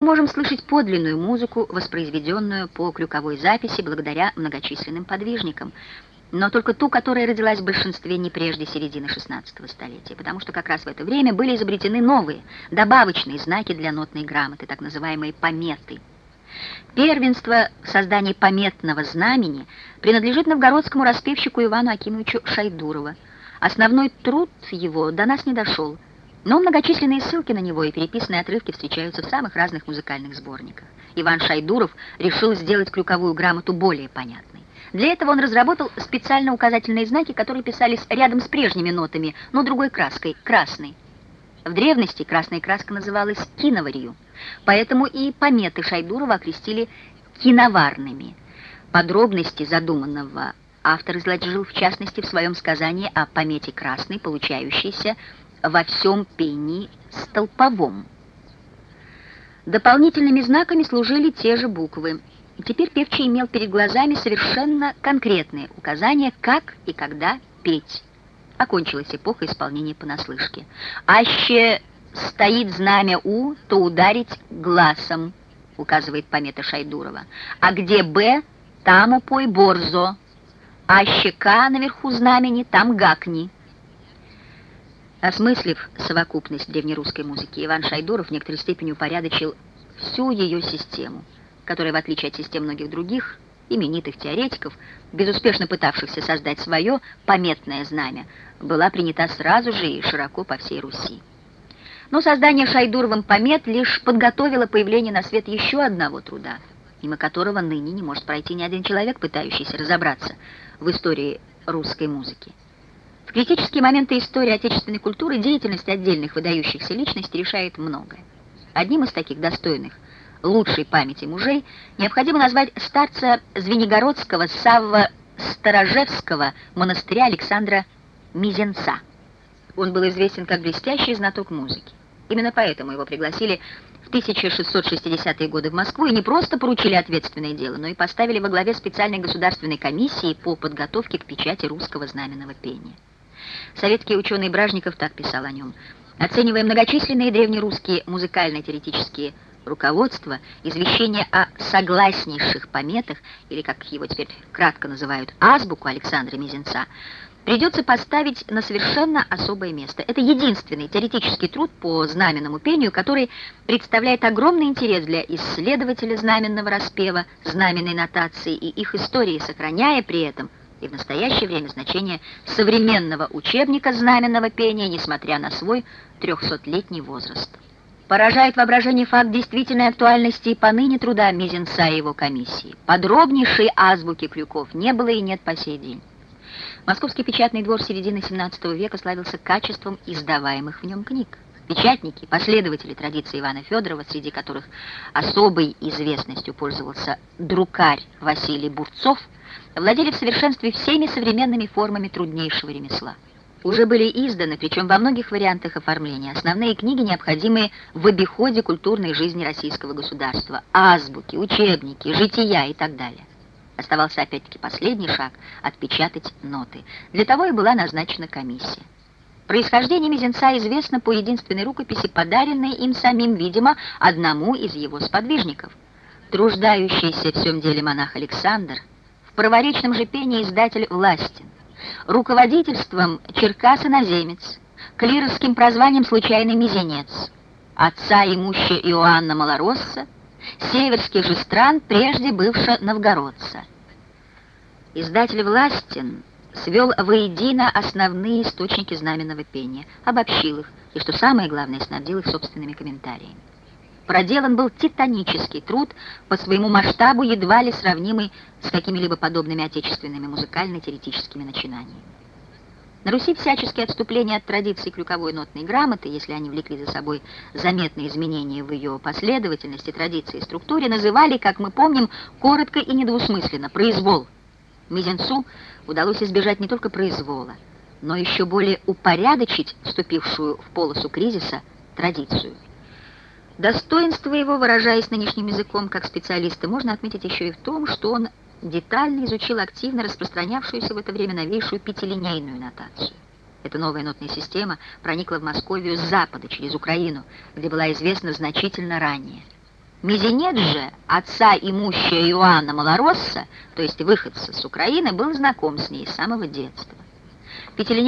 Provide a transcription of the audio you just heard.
можем слышать подлинную музыку, воспроизведенную по крюковой записи благодаря многочисленным подвижникам, но только ту, которая родилась в большинстве не прежде середины XVI столетия, потому что как раз в это время были изобретены новые, добавочные знаки для нотной грамоты, так называемые пометы. Первенство в создании пометного знамени принадлежит новгородскому распевщику Ивану Акимовичу Шайдурова. Основной труд его до нас не дошел – но многочисленные ссылки на него и переписанные отрывки встречаются в самых разных музыкальных сборниках. Иван Шайдуров решил сделать крюковую грамоту более понятной. Для этого он разработал специально указательные знаки, которые писались рядом с прежними нотами, но другой краской – красной. В древности красная краска называлась киноварью, поэтому и пометы Шайдурова окрестили киноварными. Подробности задуманного автор изложил в частности в своем сказании о помете красной, получающейся во всем пении столповом. Дополнительными знаками служили те же буквы. Теперь певчий имел перед глазами совершенно конкретные указания, как и когда петь. Окончилась эпоха исполнения понаслышке. «Аще стоит знамя У, то ударить глазом», указывает помета Шайдурова. «А где Б, там упой борзо. Аще К наверху знамени, там гакни». Осмыслив совокупность древнерусской музыки, Иван Шайдуров в некоторой степени упорядочил всю ее систему, которая, в отличие от систем многих других именитых теоретиков, безуспешно пытавшихся создать свое пометное знамя, была принята сразу же и широко по всей Руси. Но создание Шайдуровым помет лишь подготовило появление на свет еще одного труда, мимо которого ныне не может пройти ни один человек, пытающийся разобраться в истории русской музыки. В критические моменты истории отечественной культуры деятельность отдельных выдающихся личностей решает многое. Одним из таких достойных лучшей памяти мужей необходимо назвать старца Звенигородского Савва Старожевского монастыря Александра Мизенца. Он был известен как блестящий знаток музыки. Именно поэтому его пригласили в 1660-е годы в Москву и не просто поручили ответственное дело, но и поставили во главе специальной государственной комиссии по подготовке к печати русского знаменного пения. Советский ученый Бражников так писал о нем. Оценивая многочисленные древнерусские музыкально-теоретические руководства, извещения о согласнейших пометах, или, как его теперь кратко называют, азбуку Александра Мизинца, придется поставить на совершенно особое место. Это единственный теоретический труд по знаменному пению, который представляет огромный интерес для исследователя знаменного распева, знаменной нотации и их истории, сохраняя при этом и в настоящее время значение современного учебника знаменного пения, несмотря на свой трехсотлетний возраст. Поражает воображение факт действительной актуальности и поныне труда Мизинца и его комиссии. Подробнейшей азбуки крюков не было и нет по сей день. Московский печатный двор середины XVII века славился качеством издаваемых в нем книг. Печатники, последователи традиции Ивана Федорова, среди которых особой известностью пользовался друкарь Василий Бурцов, владели в совершенстве всеми современными формами труднейшего ремесла. Уже были изданы, причем во многих вариантах оформления, основные книги, необходимые в обиходе культурной жизни российского государства, азбуки, учебники, жития и так далее. Оставался опять-таки последний шаг – отпечатать ноты. Для того и была назначена комиссия. Происхождение Мизинца известно по единственной рукописи, подаренной им самим, видимо, одному из его сподвижников. Труждающийся в всем деле монах Александр, в праворечном же пении издатель Властин, руководительством Черкас-иноземец, клировским прозванием «Случайный мизинец», отца имуща Иоанна Малоросса, северских же стран, прежде бывшего новгородца. Издатель Властин свел воедино основные источники знаменного пения, обобщил их и, что самое главное, снабдил их собственными комментариями. Проделан был титанический труд, по своему масштабу едва ли сравнимый с какими-либо подобными отечественными музыкально-теоретическими начинаниями. На Руси всяческие отступления от традиции крюковой нотной грамоты, если они влекли за собой заметные изменения в ее последовательности, традиции и структуре, называли, как мы помним, коротко и недвусмысленно «произвол». Мизенцу удалось избежать не только произвола, но еще более упорядочить вступившую в полосу кризиса традицию. Достоинство его, выражаясь нынешним языком как специалиста, можно отметить еще и в том, что он детально изучил активно распространявшуюся в это время новейшую пятилинейную нотацию. Эта новая нотная система проникла в Московию с запада, через Украину, где была известна значительно ранее. Мизинец же, отца имущая Иоанна Малоросса, то есть выходца с Украины, был знаком с ней с самого детства.